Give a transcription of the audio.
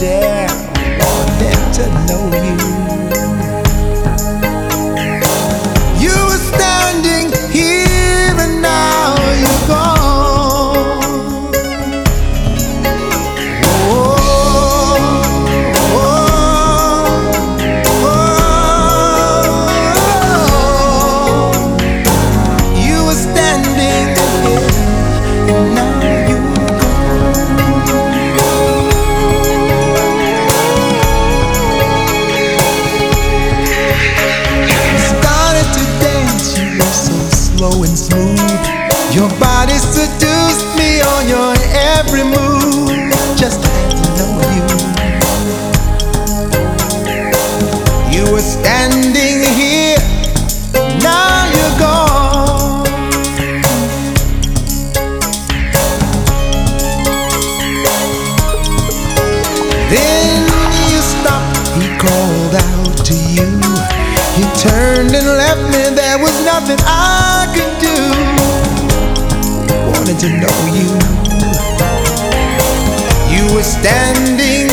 dare turned and left me, there was nothing I could do. Wanted to know you. You were standing